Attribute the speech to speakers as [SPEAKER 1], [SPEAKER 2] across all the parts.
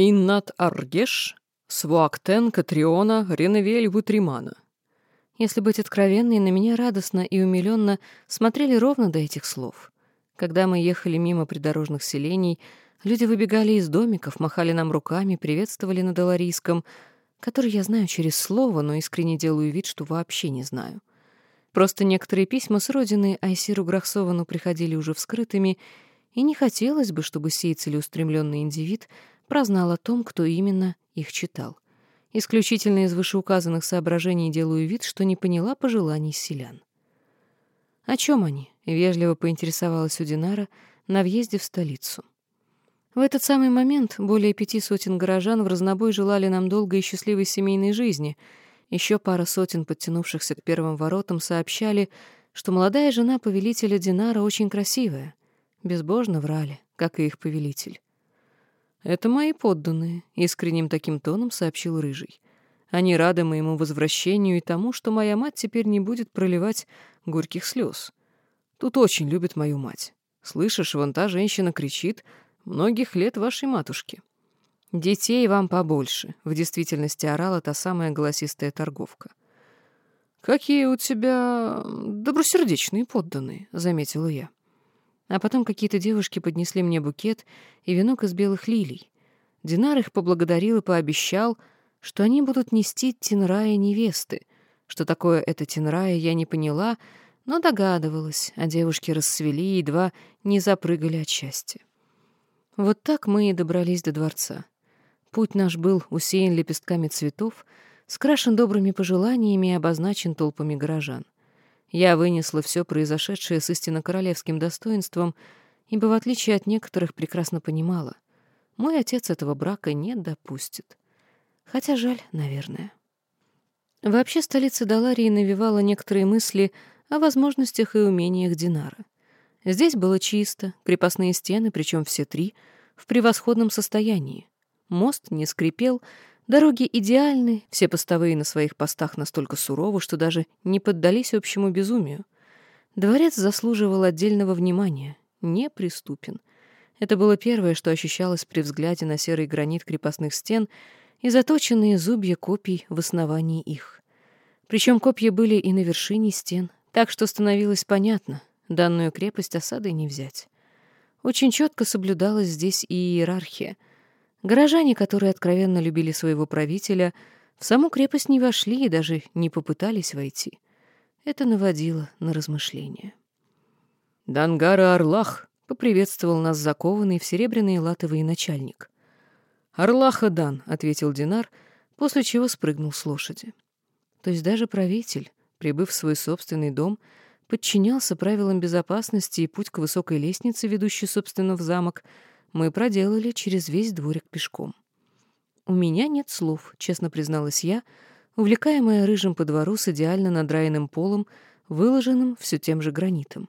[SPEAKER 1] «Иннат Аргеш, Свуактен Катриона Реневель Вутримана».
[SPEAKER 2] Если быть откровенной, на меня радостно и умиленно смотрели ровно до этих слов. Когда мы ехали мимо придорожных селений, люди выбегали из домиков, махали нам руками, приветствовали на Доларийском, который я знаю через слово, но искренне делаю вид, что вообще не знаю. Просто некоторые письма с родины Айсиру Грахсовану приходили уже вскрытыми, и не хотелось бы, чтобы сей целеустремленный индивид прознал о том, кто именно их читал. Исключительно из вышеуказанных соображений делаю вид, что не поняла пожеланий селян. «О чем они?» — вежливо поинтересовалась у Динара на въезде в столицу. В этот самый момент более пяти сотен горожан в разнобой желали нам долгой и счастливой семейной жизни — еще пара сотен подтянувшихся к первым воротам сообщали, что молодая жена повелителя Динара очень красивая. Безбожно врали, как и их повелитель. «Это мои подданные», — искренним таким тоном сообщил Рыжий. «Они рады моему возвращению и тому, что моя мать теперь не будет проливать горьких слез. Тут очень любят мою мать. Слышишь, вон та женщина кричит, многих лет вашей матушке. «Детей вам побольше», — в действительности орала та самая голосистая торговка. «Какие у тебя добросердечные подданные», — заметила я. А потом какие-то девушки поднесли мне букет и венок из белых лилий. Динар их поблагодарил и пообещал, что они будут нести Тинрая невесты. Что такое это Тинрая, я не поняла, но догадывалась, а девушки расцвели и едва не запрыгали от счастья. Вот так мы и добрались до дворца. Путь наш был усеян лепестками цветов, скрашен добрыми пожеланиями и обозначен толпами горожан. Я вынесла все произошедшее с истинно королевским достоинством, ибо, в отличие от некоторых, прекрасно понимала, мой отец этого брака не допустит. Хотя жаль, наверное. Вообще столица Даларии навевала некоторые мысли о возможностях и умениях Динара. Здесь было чисто, крепостные стены, причем все три, в превосходном состоянии. Мост не скрипел, дороги идеальны, все постовые на своих постах настолько суровы, что даже не поддались общему безумию. Дворец заслуживал отдельного внимания, неприступен. Это было первое, что ощущалось при взгляде на серый гранит крепостных стен и заточенные зубья копий в основании их. Причем копья были и на вершине стен, так что становилось понятно, данную крепость осадой не взять. Очень четко соблюдалась здесь и иерархия — Горожане, которые откровенно любили своего правителя, в саму крепость не вошли и даже не попытались войти. Это наводило на размышления.
[SPEAKER 1] «Дангара Орлах!» — поприветствовал нас закованный в серебряные латовые начальник. «Орлаха Дан!» — ответил Динар, после чего спрыгнул с лошади. То есть даже правитель, прибыв в свой собственный дом, подчинялся правилам безопасности, и путь к высокой лестнице, ведущей, собственно, в замок — мы проделали через весь дворик пешком. «У меня нет слов», — честно призналась я, увлекаемая рыжим по двору с идеально надраенным полом, выложенным все тем же гранитом.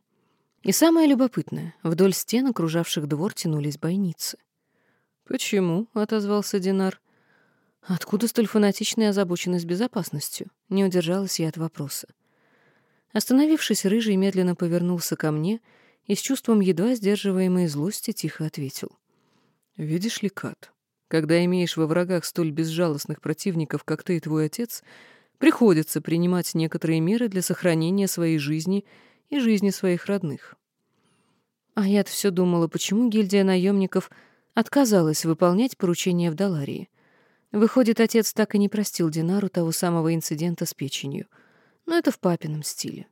[SPEAKER 1] И самое любопытное, вдоль стен, окружавших двор, тянулись бойницы. «Почему?» — отозвался Динар. «Откуда столь фанатичная озабоченность безопасностью?» — не удержалась я от вопроса. Остановившись, Рыжий медленно повернулся ко мне — и с чувством едва сдерживаемой злости тихо ответил. «Видишь ли, Кат, когда имеешь во врагах столь безжалостных противников, как ты и твой отец, приходится принимать некоторые меры для сохранения своей жизни и жизни своих родных». А я-то все думала, почему гильдия наемников отказалась выполнять поручение в Даларии. Выходит, отец так и не простил Динару того самого инцидента с печенью. Но это в папином стиле.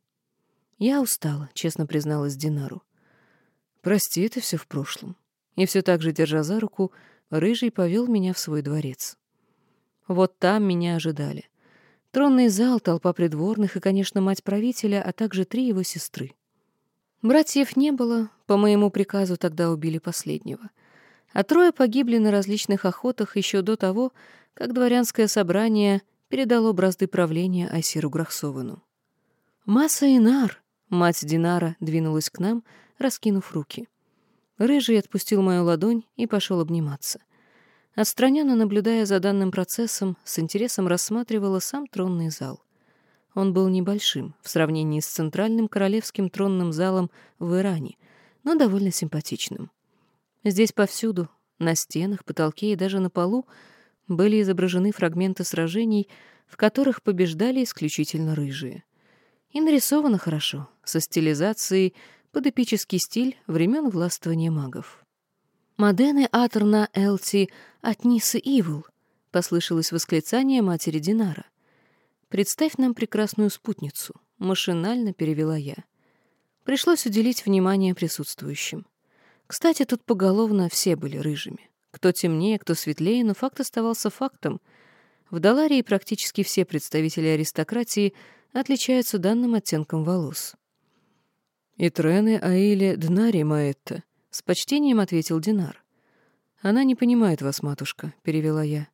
[SPEAKER 1] Я устала, честно призналась Динару. Прости, это все в прошлом. И все так же, держа за руку, Рыжий повел меня в свой дворец. Вот там меня ожидали. Тронный зал, толпа придворных и, конечно, мать правителя, а также три его сестры. Братьев не было, по моему приказу тогда убили последнего. А трое погибли на различных охотах еще до того, как дворянское собрание передало бразды правления Айсиру Грахсовану. «Масса Инар!» — мать Динара двинулась к нам — раскинув руки. Рыжий отпустил мою ладонь и пошел обниматься. Отстраненно наблюдая за данным процессом, с интересом рассматривала сам тронный зал. Он был небольшим в сравнении с центральным королевским тронным залом в Иране, но довольно симпатичным. Здесь повсюду
[SPEAKER 2] На стенах, потолке и даже на полу были изображены фрагменты сражений, в которых побеждали исключительно рыжие. И нарисовано хорошо, со стилизацией под эпический стиль времен властвования магов. «Модены аторна элти от Нисы Ивл», — послышалось восклицание матери Динара. «Представь нам прекрасную спутницу», — машинально перевела я. Пришлось уделить внимание присутствующим. Кстати, тут поголовно все были рыжими. Кто темнее, кто светлее, но факт оставался фактом. В Даларии практически все представители аристократии отличаются данным оттенком волос.
[SPEAKER 1] «И Трены Аиле Днари Маэтта», — с почтением ответил Динар. «Она не понимает вас, матушка», — перевела я.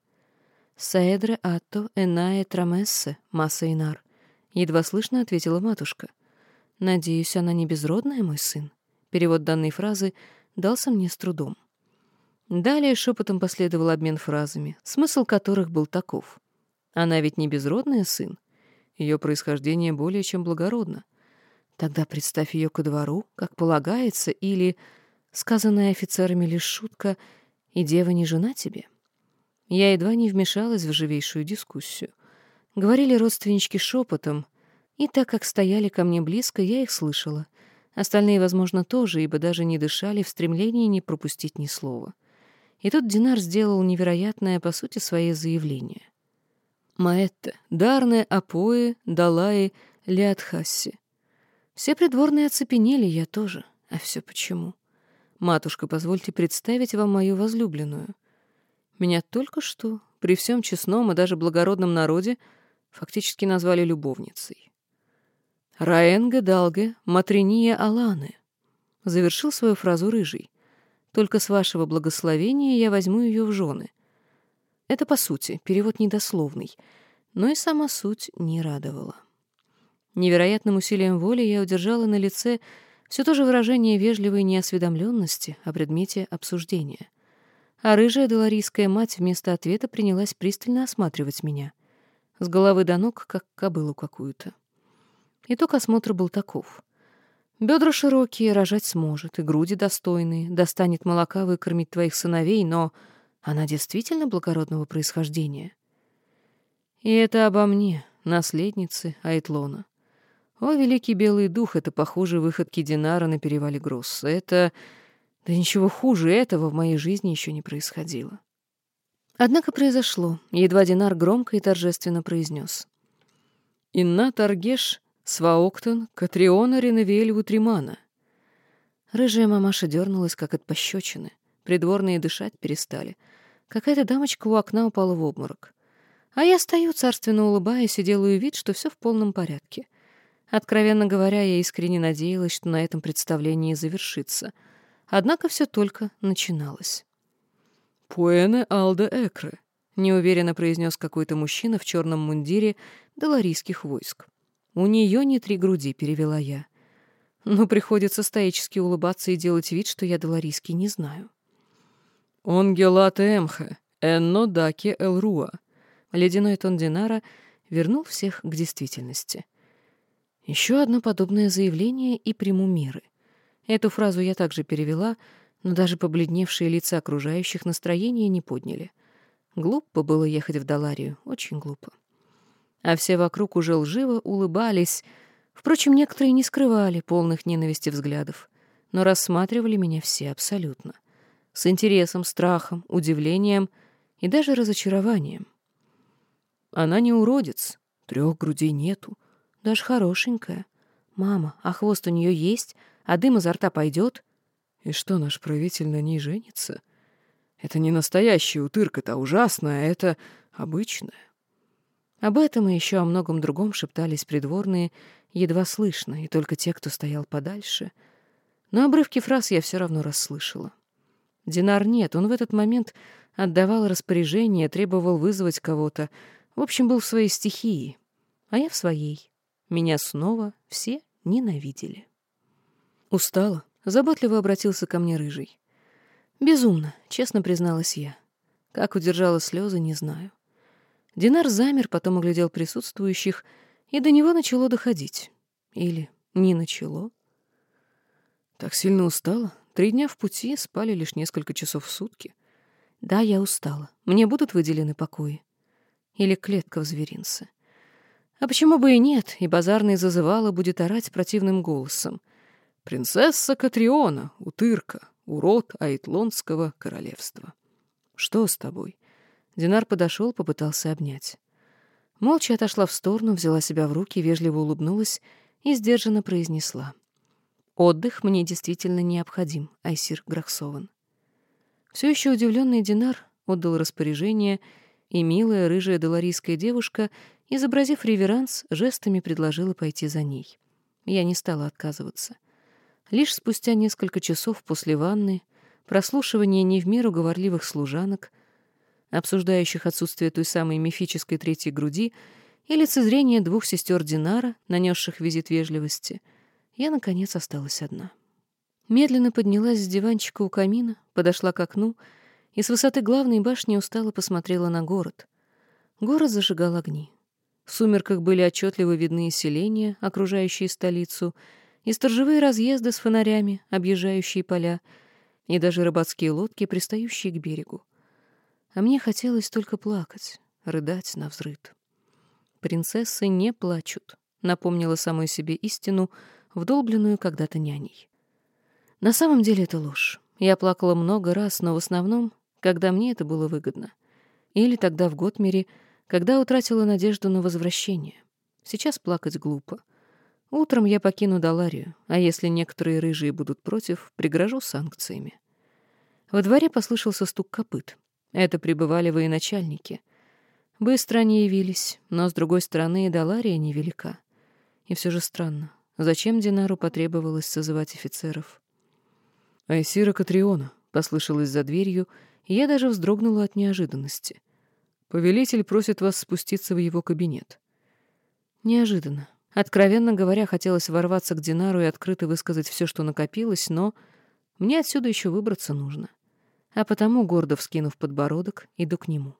[SPEAKER 2] «Саэдре атто энае трамессе, масса инар», — едва слышно ответила матушка. «Надеюсь, она не безродная, мой сын?» Перевод данной фразы дался мне с трудом. Далее шепотом последовал обмен фразами, смысл которых был таков. Она ведь не безродная сын. Ее происхождение более чем благородно. Тогда представь ее ко двору, как полагается, или, сказанная офицерами лишь шутка, и дева не жена тебе. Я едва не вмешалась в живейшую дискуссию. Говорили родственнички шепотом, и так как стояли ко мне близко, я их слышала. Остальные, возможно, тоже, ибо даже не дышали в стремлении не пропустить ни слова. И тут Динар сделал невероятное, по сути, свое заявление. «Маэтта, Дарне, Апоэ, Далаи, Лиатхасси». Все придворные оцепенели, я тоже. А все почему? Матушка, позвольте представить вам мою возлюбленную. Меня только что, при всем честном и даже благородном народе, фактически назвали любовницей. Раэнге Далге Матриния Аланы. Завершил свою фразу рыжий. Только с вашего благословения я возьму ее в жены. Это, по сути, перевод недословный, но и сама суть не радовала. Невероятным усилием воли я удержала на лице все то же выражение вежливой неосведомленности о предмете обсуждения. А рыжая доларийская мать вместо ответа принялась пристально осматривать меня. С головы до ног, как кобылу какую-то. Итог осмотра был таков. Бедра широкие, рожать сможет, и груди достойные, достанет молока выкормить твоих сыновей, но она действительно благородного происхождения. И это обо мне, наследнице Айтлона. О, великий белый дух, это похоже выходки Динара на перевале Гросс. Это... Да ничего хуже этого в моей жизни еще не происходило. Однако произошло. Едва Динар громко и торжественно произнес. «Инна Таргеш Сваоктон, Катриона Реневель Утримана. Рыжая мамаша дернулась, как от пощечины. Придворные дышать перестали. Какая-то дамочка у окна упала в обморок. А я стою, царственно улыбаясь, и делаю вид, что все в полном порядке. Откровенно говоря, я искренне надеялась, что на этом представлении завершится. Однако все только начиналось.
[SPEAKER 1] «Пуэне Алде Экре», — неуверенно произнес какой-то мужчина в черном мундире доларийских войск. «У нее не три груди», — перевела я. Но приходится стоически улыбаться и делать вид, что я доларийский не знаю. «Он гелате эмхе, энно даки элруа». Ледяной тон Динара вернул всех к действительности. Еще одно подобное заявление и приму меры. Эту фразу я также перевела, но даже побледневшие лица окружающих настроения не подняли. Глупо было ехать в Даларию, очень глупо а все вокруг уже лживо улыбались. Впрочем, некоторые не скрывали полных ненависти взглядов, но рассматривали меня все абсолютно. С интересом, страхом, удивлением и даже разочарованием. Она не уродец, трех грудей нету, даже хорошенькая. Мама, а хвост у нее есть, а дым изо рта пойдет. И что, наш правитель на ней женится? Это не настоящая утырка-то ужасная, это обычная. Об этом и еще о многом другом шептались придворные, едва слышно, и только те, кто стоял подальше. Но обрывки фраз я все равно расслышала. Динар нет, он в этот момент отдавал распоряжение, требовал вызвать кого-то. В общем, был в своей стихии, а я в своей. Меня снова все ненавидели. Устала, заботливо обратился ко мне рыжий. Безумно, честно призналась я. Как удержала слезы, не знаю. Динар замер, потом оглядел присутствующих, и до него начало доходить. Или не начало. Так сильно устала. Три дня в пути, спали лишь несколько часов в сутки.
[SPEAKER 2] Да, я устала. Мне будут выделены покои? Или клетка в зверинце? А почему бы и нет, и базарный зазывала будет орать противным голосом. «Принцесса Катриона, утырка, урод Айтлонского королевства». «Что с тобой?» Динар подошел, попытался обнять. Молча отошла в сторону, взяла себя в руки, вежливо улыбнулась и сдержанно произнесла. «Отдых мне действительно необходим, Айсир Грахсован». Все еще удивленный Динар отдал распоряжение, и милая рыжая доларийская девушка, изобразив реверанс, жестами предложила пойти за ней. Я не стала отказываться. Лишь спустя несколько часов после ванны, прослушивания не в меру говорливых служанок — обсуждающих отсутствие той самой мифической третьей груди, и лицезрение двух сестер Динара, нанесших визит вежливости, я, наконец, осталась одна. Медленно поднялась с диванчика у камина, подошла к окну и с высоты главной башни устало посмотрела на город. Город зажигал огни. В сумерках были отчетливо видны селения, окружающие столицу, и сторожевые разъезды с фонарями, объезжающие поля, и даже рыбацкие лодки, пристающие к берегу. А мне хотелось только плакать, рыдать на взрыд. «Принцессы не плачут», — напомнила самой себе истину, вдолбленную когда-то няней. На самом деле это ложь. Я плакала много раз, но в основном, когда мне это было выгодно. Или тогда в Готмере, когда утратила надежду на возвращение. Сейчас плакать глупо. Утром я покину Даларию, а если некоторые рыжие будут против, пригрожу санкциями. Во дворе послышался стук копыт. Это прибывали военачальники. Быстро они явились, но, с другой стороны, и Далария невелика. И все же странно. Зачем Динару потребовалось созывать офицеров? «Айсира Катриона», — послышалось за дверью, и я даже вздрогнула от неожиданности. «Повелитель просит вас спуститься в его кабинет». Неожиданно. Откровенно говоря, хотелось ворваться к Динару и открыто высказать все, что накопилось, но мне отсюда еще выбраться нужно. — а потому, гордо вскинув подбородок, иду к нему.